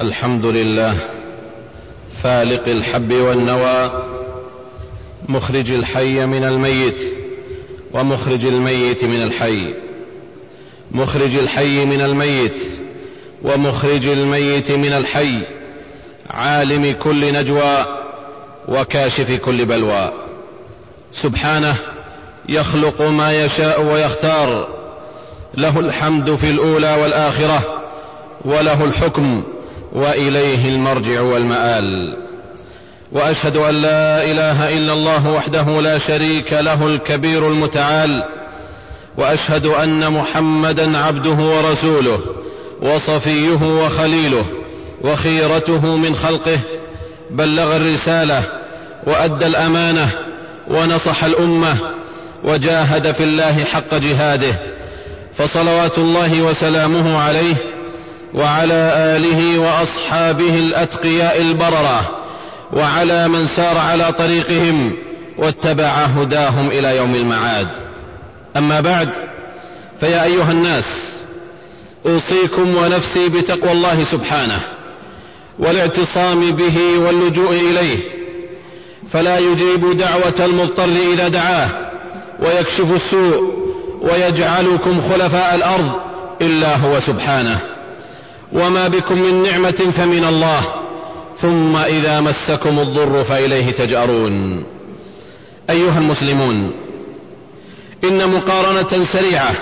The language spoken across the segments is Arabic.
الحمد لله. فالق الحب والنوى مخرج الحي من الميت ومخرج الميت من الحي. مخرج الحي من الميت ومخرج الميت من الحي. عالم كل نجوى وكاشف كل بلوى. سبحانه يخلق ما يشاء ويختار. له الحمد في الأولى والآخرة وله الحكم وإليه المرجع والمآل. وأشهد أن لا إله إلا الله وحده لا شريك له الكبير المتعال. وأشهد أن محمدا عبده ورسوله وصفيه وخليله وخيرته من خلقه بلغ الرسالة وأدى الأمانة ونصح الأمة وجاهد في الله حق جهاده. فصلوات الله وسلامه عليه وعلى آله وأصحابه الأتقياء البررة وعلى من سار على طريقهم واتبع هداهم إلى يوم المعاد. أما بعد فيا أيها الناس أوصيكم ونفسي بتقوى الله سبحانه والاعتصام به واللجوء إليه فلا يجيب دعوة المضطر إذا دعاه ويكشف السوء ويجعلكم خلفاء الأرض إلا هو سبحانه. وما بكم من نعمة فمن الله ثم إذا مسكم الضر فإليه تجأرون. أيها المسلمون إن مقارنة سريعة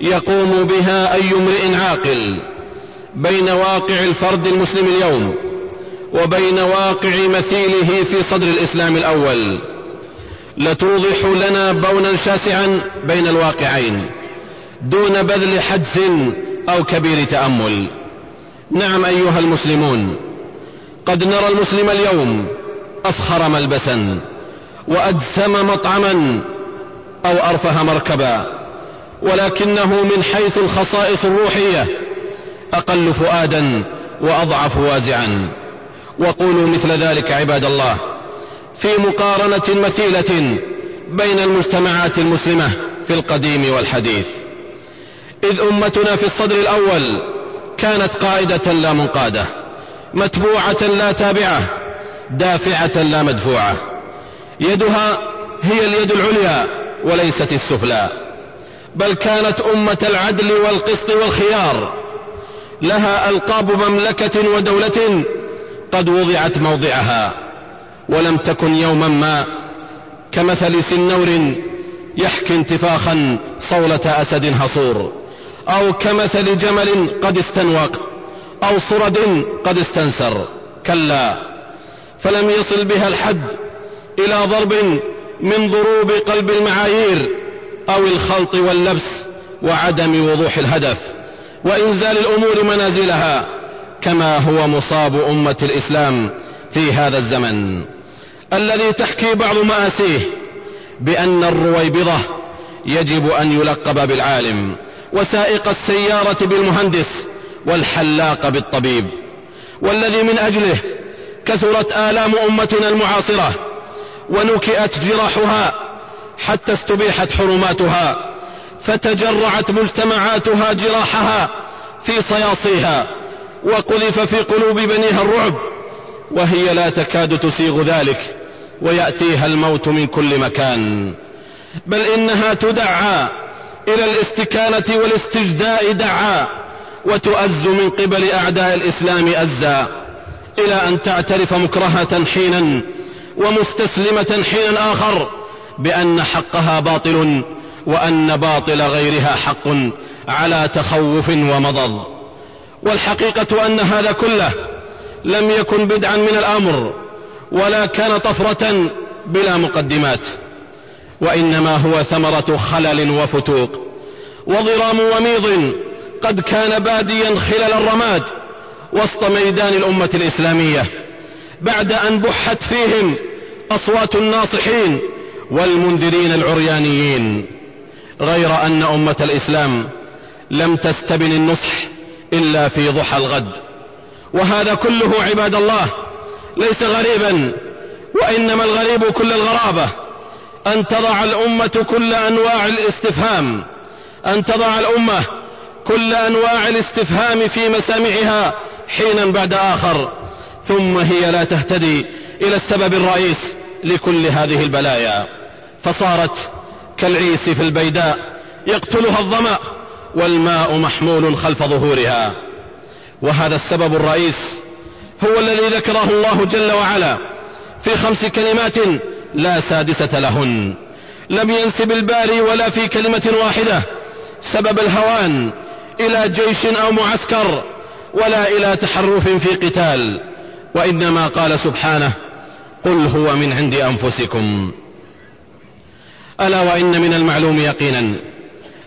يقوم بها أي امرئ عاقل بين واقع الفرد المسلم اليوم وبين واقع مثيله في صدر الإسلام الأول. لتوضح لنا بونا شاسعا بين الواقعين دون بذل حدس أو كبير تأمل. نعم أيها المسلمون قد نرى المسلم اليوم أفخر ملبسا وادسم مطعما أو أرفه مركبا ولكنه من حيث الخصائص الروحية أقل فؤادا وأضعف وازعا. وقولوا مثل ذلك عباد الله في مقارنة مثيلة بين المجتمعات المسلمة في القديم والحديث. إذ أمتنا في الصدر الأول كانت قائده لا منقادة متبوعة لا تابعة دافعة لا مدفوعة. يدها هي اليد العليا وليست السفلى بل كانت أمة العدل والقسط والخيار. لها ألقاب مملكة ودولة قد وضعت موضعها ولم تكن يوما ما كمثل سنور يحكي انتفاخا صولة أسد هصور أو كمثل جمل قد استنوق أو صرد قد استنسر. كلا فلم يصل بها الحد إلى ضرب من ضروب قلب المعايير أو الخلط واللبس وعدم وضوح الهدف وإنزال الأمور منازلها كما هو مصاب أمة الإسلام في هذا الزمن. الذي تحكي بعض مآسيه بأن الرويبضة يجب أن يلقب بالعالم. وسائق السيارة بالمهندس والحلاق بالطبيب والذي من أجله كثرت آلام أمتنا المعاصرة ونكئت جراحها حتى استبيحت حرماتها فتجرعت مجتمعاتها جراحها في صياصيها وقذف في قلوب بنيها الرعب وهي لا تكاد تسيغ ذلك ويأتيها الموت من كل مكان. بل إنها تدعى إلى الاستكانة والاستجداء دعا وتؤز من قبل أعداء الإسلام أزا إلى أن تعترف مكرهة حينا ومستسلمة حينا آخر بأن حقها باطل وأن باطل غيرها حق على تخوف ومضض. والحقيقة أن هذا كله لم يكن بدعا من الأمر ولا كان طفرة بلا مقدمات. وإنما هو ثمرة خلل وفتوق وضرام وميض قد كان باديا خلل الرماد وسط ميدان الأمة الإسلامية بعد أن بحت فيهم أصوات الناصحين والمنذرين العريانيين غير أن أمة الإسلام لم تستبن النصح إلا في ضحى الغد وهذا كله عباد الله ليس غريبا وإنما الغريب كل الغرابة أن تضع الأمة كل أنواع الاستفهام. أن تضع الأمة كل أنواع الاستفهام في مسامعها حينا بعد آخر. ثم هي لا تهتدي إلى السبب الرئيس لكل هذه البلايا. فصارت كالعيس في البيداء يقتلها الظمأ والماء محمول خلف ظهورها. وهذا السبب الرئيس هو الذي ذكره الله جل وعلا في خمس كلمات لا سادسة لهن. لم ينسب الباري ولا في كلمة واحدة. سبب الهوان إلى جيش أو معسكر ولا إلى تحرف في قتال. وإنما قال سبحانه قل هو من عند أنفسكم. ألا وإن من المعلوم يقينا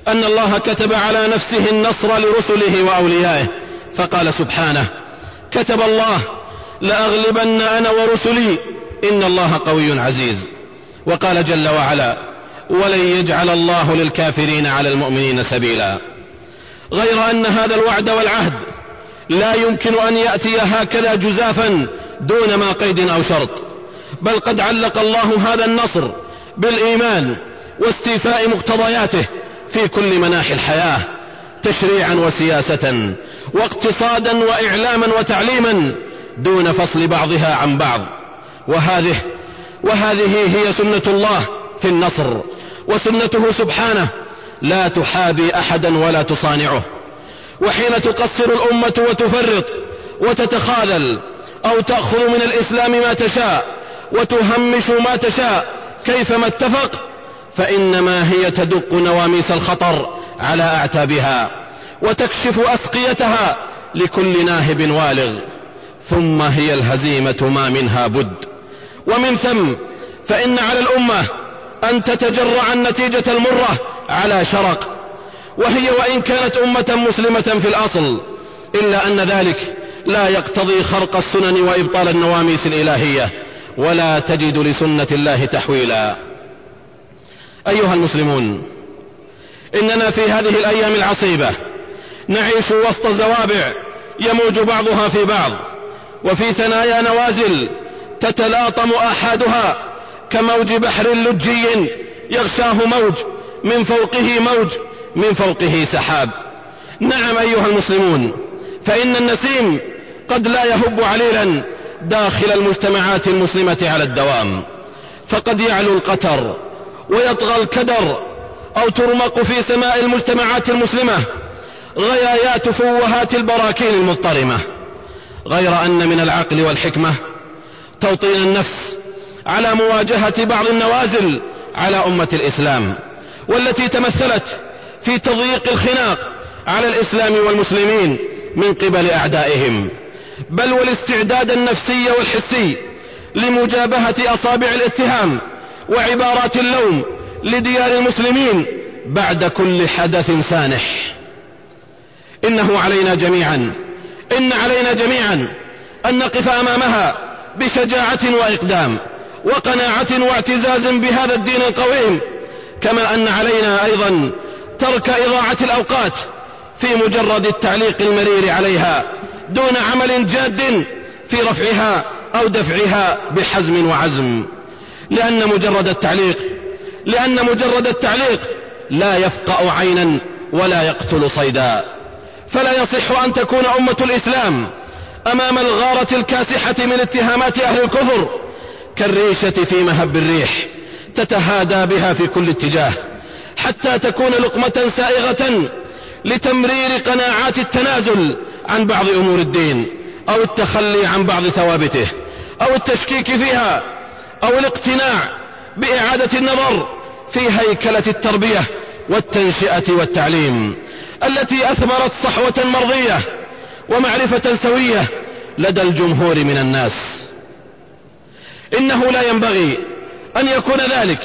أن الله كتب على نفسه النصر لرسله وأوليائه. فقال سبحانه كتب الله لأغلبن أنا ورسلي إن الله قوي عزيز. وقال جل وعلا ولن يجعل الله للكافرين على المؤمنين سبيلا غير أن هذا الوعد والعهد لا يمكن أن يأتي هكذا جزافا دون ما قيد أو شرط. بل قد علق الله هذا النصر بالإيمان واستيفاء مقتضياته في كل مناحي الحياة تشريعا وسياسة واقتصادا وإعلاما وتعليما دون فصل بعضها عن بعض. وهذه وهذه هي سنة الله في النصر وسنته سبحانه لا تحابي أحدا ولا تصانعه. وحين تقصر الأمة وتفرط وتتخاذل أو تأخذ من الإسلام ما تشاء وتهمش ما تشاء كيفما اتفق فإنما هي تدق نواميس الخطر على أعتابها وتكشف أسقيتها لكل ناهب والغ ثم هي الهزيمة ما منها بد. ومن ثم فإن على الأمة أن تتجرع النتيجة المرة على شرق وهي وإن كانت أمة مسلمة في الأصل إلا أن ذلك لا يقتضي خرق السنن وإبطال النواميس الإلهية ولا تجد لسنة الله تحويلا. أيها المسلمون إننا في هذه الأيام العصيبة نعيش وسط زوابع يموج بعضها في بعض وفي ثنايا نوازل تتلاطم آحادها كموج بحر لجي يغشاه موج من فوقه موج من فوقه سحاب. نعم أيها المسلمون فإن النسيم قد لا يهب عليلا داخل المجتمعات المسلمة على الدوام. فقد يعلو القتر ويطغى الكدر أو ترمق في سماء المجتمعات المسلمة غيايات فوهات البراكين المضطرمة. غير أن من العقل والحكمة توطين النفس على مواجهة بعض النوازل على أمة الإسلام والتي تمثلت في تضييق الخناق على الإسلام والمسلمين من قبل أعدائهم. بل والاستعداد النفسي والحسي لمجابهة أصابع الاتهام وعبارات اللوم لديار المسلمين بعد كل حدث سانح. إنه علينا جميعا إن علينا جميعا أن نقف أمامها بشجاعة وإقدام وقناعة واعتزاز بهذا الدين القويم كما أن علينا أيضا ترك إضاعة الأوقات في مجرد التعليق المرير عليها دون عمل جاد في رفعها أو دفعها بحزم وعزم. لأن مجرد التعليق لأن مجرد التعليق لا يفقأ عينا ولا يقتل صيدا. فلا يصح أن تكون أمة الإسلام أمام الغارة الكاسحة من اتهامات أهل الكفر كالريشة في مهب الريح تتهادى بها في كل اتجاه حتى تكون لقمة سائغة لتمرير قناعات التنازل عن بعض أمور الدين أو التخلي عن بعض ثوابته أو التشكيك فيها أو الاقتناع بإعادة النظر في هيكلة التربية والتنشئة والتعليم التي أثمرت صحوة مرضية ومعرفة سوية لدى الجمهور من الناس. إنه لا ينبغي أن يكون ذلك.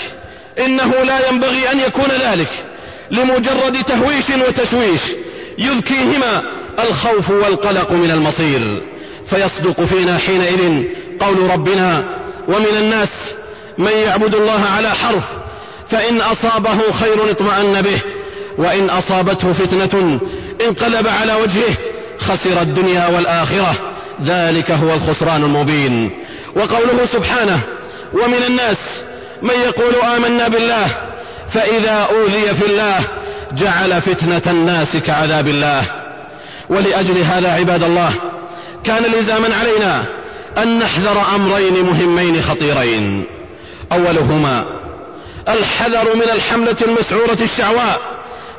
إنه لا ينبغي أن يكون ذلك. لمجرد تهويش وتشويش يذكيهما الخوف والقلق من المصير. فيصدق فينا حينئذ قول ربنا ومن الناس من يعبد الله على حرف فإن أصابه خير اطمأن به وإن أصابته فتنة انقلب على وجهه خسر الدنيا والآخرة. ذلك هو الخسران المبين. وقوله سبحانه ومن الناس من يقول آمنا بالله فإذا أوذي في الله جعل فتنة الناس كعذاب الله. ولأجل هذا عباد الله كان لزاما علينا أن نحذر أمرين مهمين خطيرين. أولهما الحذر من الحملة المسعورة الشعواء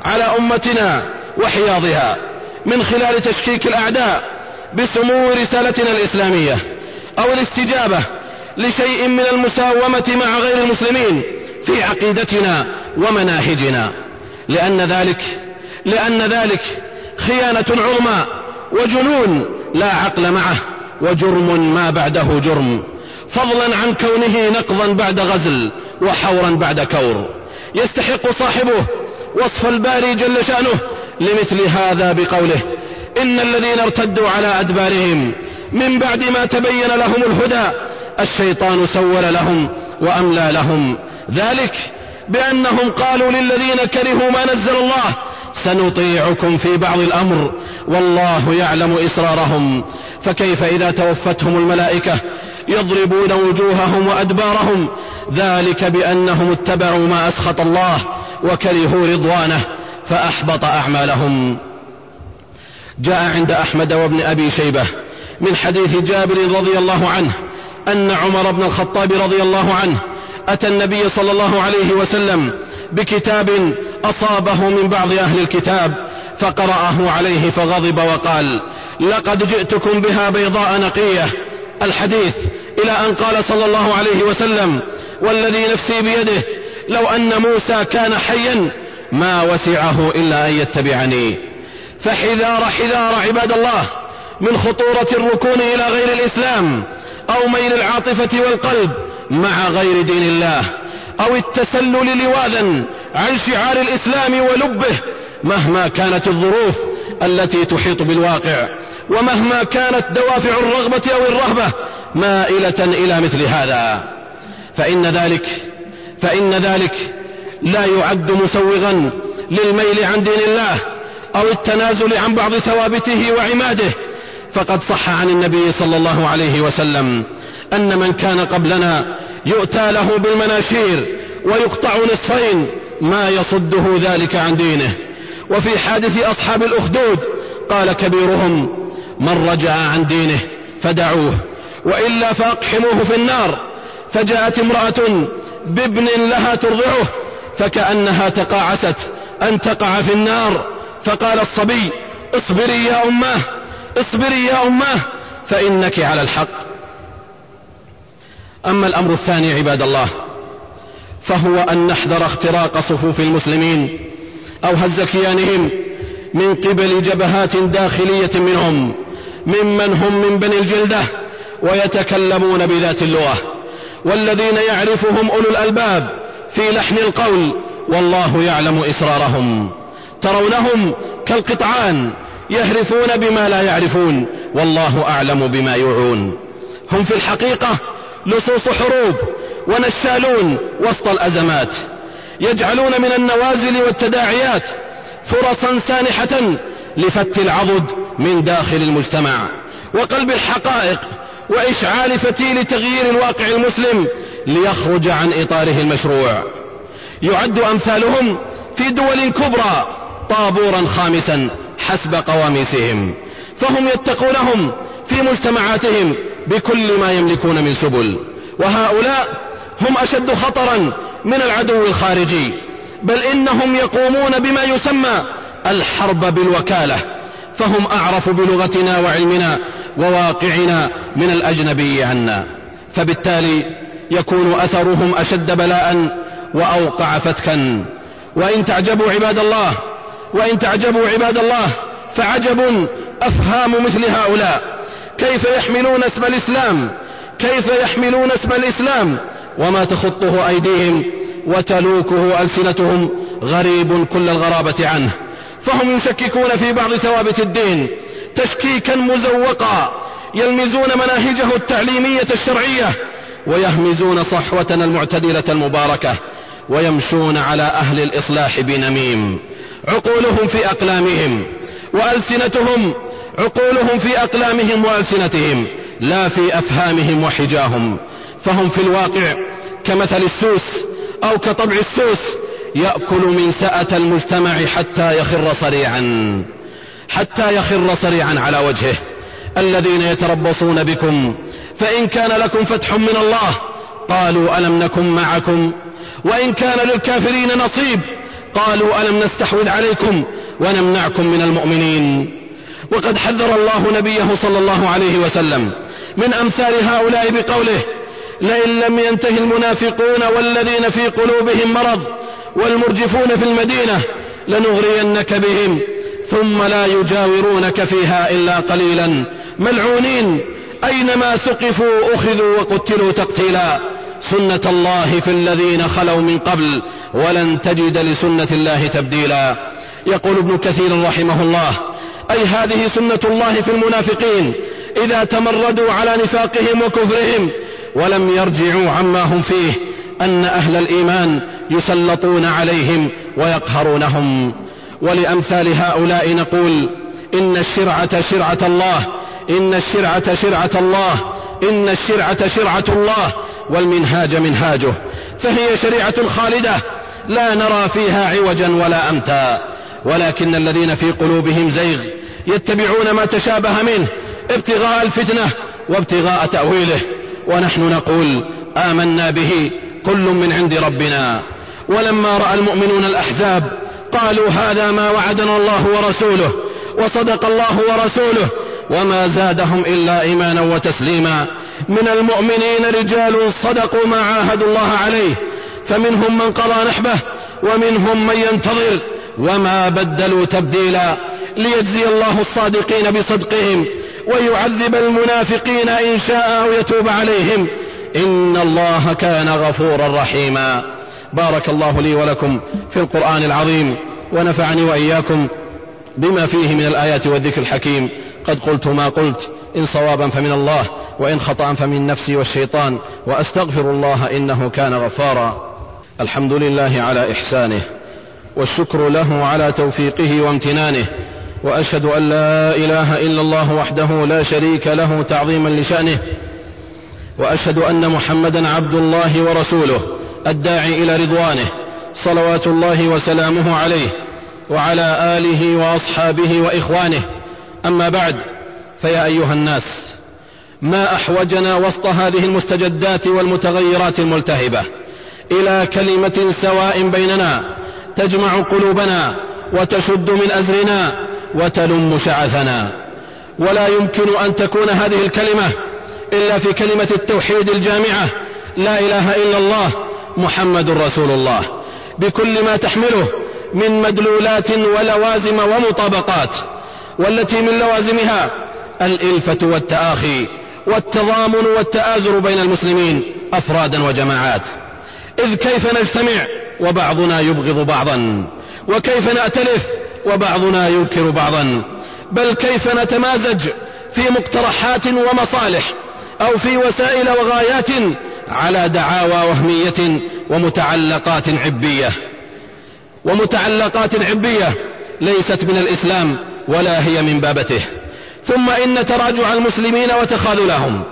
على أمتنا وحياضها. من خلال تشكيك الأعداء بسمو رسالتنا الإسلامية أو الاستجابة لشيء من المساومة مع غير المسلمين في عقيدتنا ومناهجنا. لأن ذلك لأن ذلك خيانة عظمى وجنون لا عقل معه وجرم ما بعده جرم. فضلا عن كونه نقضا بعد غزل وحورا بعد كور. يستحق صاحبه وصف الباري جل شأنه لمثل هذا بقوله إن الذين ارتدوا على أدبارهم من بعد ما تبين لهم الهدى الشيطان سول لهم وأملى لهم ذلك بأنهم قالوا للذين كرهوا ما نزل الله سنطيعكم في بعض الأمر والله يعلم إسرارهم فكيف إذا توفتهم الملائكة يضربون وجوههم وأدبارهم ذلك بأنهم اتبعوا ما أسخط الله وكرهوا رضوانه فأحبط أعمالهم. جاء عند أحمد وابن أبي شيبة من حديث جابر رضي الله عنه أن عمر بن الخطاب رضي الله عنه أتى النبي صلى الله عليه وسلم بكتاب أصابه من بعض أهل الكتاب فقرأه عليه فغضب وقال لقد جئتكم بها بيضاء نقية. الحديث إلى أن قال صلى الله عليه وسلم والذي نفسي بيده لو أن موسى كان حيا ما وسعه إلا أن يتبعني. فحذار حذار عباد الله من خطورة الركون إلى غير الإسلام أو ميل العاطفة والقلب مع غير دين الله أو التسلل لواذا عن شعار الإسلام ولبه مهما كانت الظروف التي تحيط بالواقع ومهما كانت دوافع الرغبة أو الرهبة مائلة إلى مثل هذا. فإن ذلك فإن ذلك لا يعد مسوغا للميل عن دين الله أو التنازل عن بعض ثوابته وعماده. فقد صح عن النبي صلى الله عليه وسلم أن من كان قبلنا يؤتى له بالمناشير ويقطع نصفين ما يصده ذلك عن دينه. وفي حادث أصحاب الأخدود قال كبيرهم من رجع عن دينه فدعوه وإلا فأقحموه في النار. فجاءت امرأة بابن لها ترضعه فكأنها تقاعست أن تقع في النار. فقال الصبي اصبري يا أماه اصبري يا أماه فإنك على الحق. أما الأمر الثاني عباد الله فهو أن نحذر اختراق صفوف المسلمين أو هز كيانهم من قبل جبهات داخلية منهم ممن هم من بني الجلدة ويتكلمون بذات اللغة والذين يعرفهم أولو الألباب. في لحن القول والله يعلم إسرارهم. ترونهم كالقطعان يهرفون بما لا يعرفون والله أعلم بما يوعون. هم في الحقيقة لصوص حروب ونشالون وسط الأزمات. يجعلون من النوازل والتداعيات فرصا سانحة لفت العضد من داخل المجتمع وقلب الحقائق وإشعال فتيل تغيير الواقع المسلم ليخرج عن إطاره المشروع. يعد أمثالهم في دول كبرى طابورا خامسا حسب قواميسهم. فهم يتقونهم في مجتمعاتهم بكل ما يملكون من سبل. وهؤلاء هم أشد خطرا من العدو الخارجي. بل إنهم يقومون بما يسمى الحرب بالوكالة. فهم أعرف بلغتنا وعلمنا وواقعنا من الأجنبي عنا فبالتالي يكون أثرهم أشد بلاء وأوقع فتكا. وإن تعجبوا عباد الله وإن تعجبوا عباد الله فعجب أفهام مثل هؤلاء. كيف يحملون اسم الإسلام؟ كيف يحملون اسم الإسلام؟ وما تخطه أيديهم وتلوكه ألسنتهم غريب كل الغرابة عنه. فهم يشككون في بعض ثوابت الدين تشكيكا مزوقا يلمزون مناهجه التعليمية الشرعية ويهمزون صحوتنا المعتدلة المباركة ويمشون على أهل الإصلاح بنميم. عقولهم في أقلامهم وألسنتهم عقولهم في أقلامهم وألسنتهم لا في أفهامهم وحجاهم. فهم في الواقع كمثل السوس أو كطبع السوس يأكل من سأة المجتمع حتى يخر صريعا حتى يخر صريعا على وجهه. الذين يتربصون بكم فإن كان لكم فتح من الله قالوا ألم نكن معكم؟ وإن كان للكافرين نصيب قالوا ألم نستحوذ عليكم ونمنعكم من المؤمنين؟ وقد حذر الله نبيه صلى الله عليه وسلم من أمثال هؤلاء بقوله لئن لم ينتهي المنافقون والذين في قلوبهم مرض والمرجفون في المدينة لنغرينك بهم ثم لا يجاورونك فيها إلا قليلا. ملعونين. أينما ثقفوا أخذوا وقتلوا تقتيلا. سنة الله في الذين خلوا من قبل ولن تجد لسنة الله تبديلا. يقول ابن كثير رحمه الله أي هذه سنة الله في المنافقين إذا تمردوا على نفاقهم وكفرهم ولم يرجعوا عما هم فيه أن أهل الإيمان يسلطون عليهم ويقهرونهم. ولأمثال هؤلاء نقول إن الشرعة شرعة الله إن الشرعة شرعة الله. إن الشرعة شرعة الله. والمنهاج منهاجه. فهي شريعة خالدة. لا نرى فيها عوجا ولا أمتا. ولكن الذين في قلوبهم زيغ يتبعون ما تشابه منه. ابتغاء الفتنة وابتغاء تأويله. ونحن نقول آمنا به كل من عند ربنا. ولما رأى المؤمنون الأحزاب قالوا هذا ما وعدنا الله ورسوله. وصدق الله ورسوله. وما زادهم إلا إيمانا وتسليما. من المؤمنين رجال صدقوا ما عاهدوا الله عليه فمنهم من قضى نحبه ومنهم من ينتظر وما بدلوا تبديلا. ليجزي الله الصادقين بصدقهم ويعذب المنافقين إن شاء أو يتوب عليهم. إن الله كان غفورا رحيما. بارك الله لي ولكم في القرآن العظيم ونفعني وإياكم بما فيه من الآيات والذكر الحكيم. قد قلت ما قلت. إن صوابا فمن الله وإن خطأ فمن نفسي والشيطان وأستغفر الله إنه كان غفارا. الحمد لله على إحسانه والشكر له على توفيقه وامتنانه وأشهد أن لا إله إلا الله وحده لا شريك له تعظيما لشأنه وأشهد أن محمدا عبد الله ورسوله الداعي إلى رضوانه صلوات الله وسلامه عليه وعلى آله وأصحابه وإخوانه. أما بعد فيا أيها الناس ما أحوجنا وسط هذه المستجدات والمتغيرات الملتهبة إلى كلمة سواء بيننا تجمع قلوبنا وتشد من أزرنا وتلم شعثنا. ولا يمكن أن تكون هذه الكلمة إلا في كلمة التوحيد الجامعة لا إله إلا الله محمد رسول الله. بكل ما تحمله من مدلولات ولوازم ومطابقات. والتي من لوازمها الإلفة والتآخي والتضامن والتآزر بين المسلمين أفرادا وجماعات. إذ كيف نجتمع وبعضنا يبغض بعضا وكيف نأتلف وبعضنا ينكر بعضا بل كيف نتمازج في مقترحات ومصالح أو في وسائل وغايات على دعاوى وهمية ومتعلقات عبية. ومتعلقات عبية ليست من الإسلام ولا هي من بابته. ثم إن تراجع المسلمين وتخاذلهم.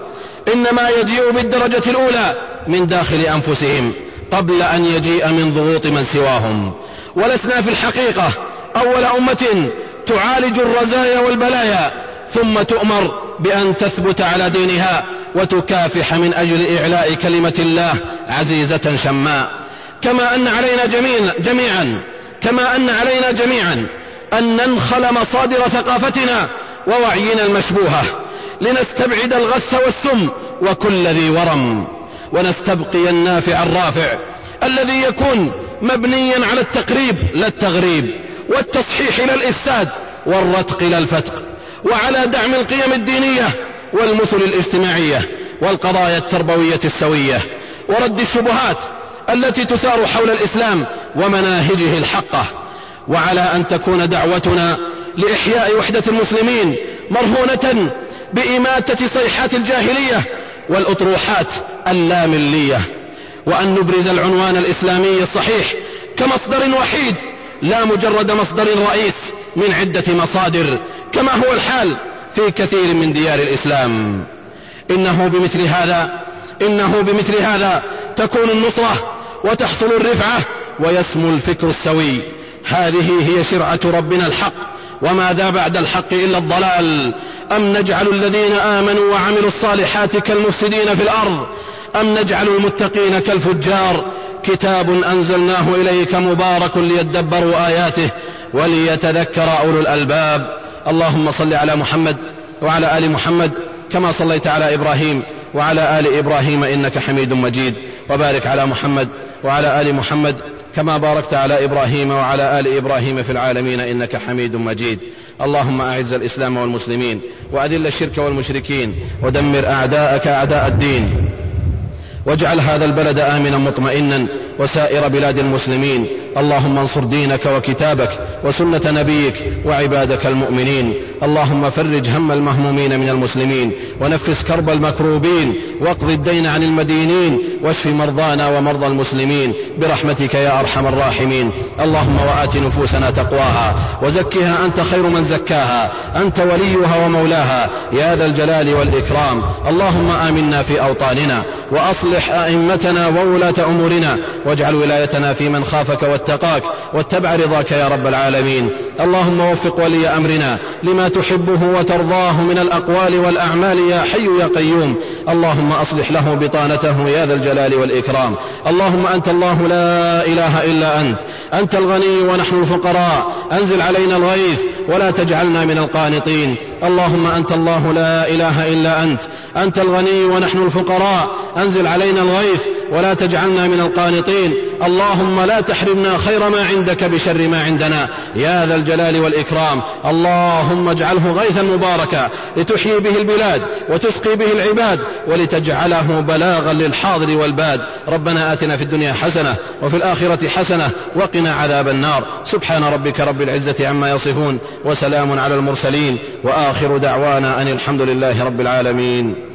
إنما يجيء بالدرجة الأولى من داخل أنفسهم قبل أن يجيء من ضغوط من سواهم. ولسنا في الحقيقة أول أمة تعالج الرزايا والبلايا ثم تؤمر بأن تثبت على دينها وتكافح من أجل إعلاء كلمة الله عزيزة شماء. كما أن علينا جميعا, كما أن علينا جميعا أن ننخل مصادر ثقافتنا ووعينا المشبوهة. لنستبعد الغث والسم وكل ذي ورم. ونستبقي النافع الرافع الذي يكون مبنيا على التقريب لا التغريب والتصحيح لا الإفساد والرتق لا الفتق. وعلى دعم القيم الدينية والمثل الاجتماعية والقضايا التربوية السوية. ورد الشبهات التي تثار حول الإسلام ومناهجه الحقة. وعلى أن تكون دعوتنا لإحياء وحدة المسلمين مرهونة بإماتة صيحات الجاهلية والأطروحات اللاملية وأن نبرز العنوان الإسلامي الصحيح كمصدر وحيد لا مجرد مصدر رئيس من عدة مصادر كما هو الحال في كثير من ديار الإسلام. إنه بمثل هذا إنه بمثل هذا تكون النصرة وتحصل الرفعة ويسمو الفكر السوي. هذه هي شرعة ربنا الحق. وماذا بعد الحق إلا الضلال؟ أم نجعل الذين آمنوا وعملوا الصالحات كالمفسدين في الأرض؟ أم نجعل المتقين كالفجار؟ كتاب أنزلناه إليك مبارك ليدبروا آياته وليتذكر أولو الألباب. اللهم صل على محمد وعلى آل محمد كما صليت على إبراهيم وعلى آل إبراهيم إنك حميد مجيد. وبارك على محمد وعلى آل محمد كما باركت على إبراهيم وعلى آل إبراهيم في العالمين إنك حميد مجيد. اللهم أعز الإسلام والمسلمين وأذل الشرك والمشركين ودمر أعداءك أعداء الدين. واجعل هذا البلد آمنا مطمئنا وسائر بلاد المسلمين. اللهم انصر دينك وكتابك وسنة نبيك وعبادك المؤمنين. اللهم فرج هم المهمومين من المسلمين. ونفس كرب المكروبين. واقض الدين عن المدينين. واشف مرضانا ومرضى المسلمين. برحمتك يا أرحم الراحمين. اللهم وآت نفوسنا تقواها. وزكها أنت خير من زكاها. أنت وليها ومولاها. يا ذا الجلال والإكرام. اللهم آمنا في أوطاننا. وأصلح أئمتنا وولاة أمورنا واجعل ولايتنا في من خافك واتقاك واتبع رضاك يا رب العالمين. اللهم وفق ولي أمرنا لما تحبه وترضاه من الأقوال والأعمال يا حي يا قيوم. اللهم أصلح له بطانته يا ذا الجلال والإكرام. اللهم أنت الله لا إله إلا أنت. أنت الغني ونحن الفقراء. أنزل علينا الغيث ولا تجعلنا من القانطين. اللهم أنت الله لا إله إلا أنت. أنت الغني ونحن الفقراء. أنزل علينا الغيث. ولا تجعلنا من القانطين. اللهم لا تحرمنا خير ما عندك بشر ما عندنا. يا ذا الجلال والإكرام. اللهم اجعله غيثا مباركا لتحيي به البلاد وتسقي به العباد ولتجعله بلاغا للحاضر والباد. ربنا آتنا في الدنيا حسنة وفي الآخرة حسنة وقنا عذاب النار. سبحان ربك رب العزة عما يصفون وسلام على المرسلين. وآخر دعوانا أن الحمد لله رب العالمين.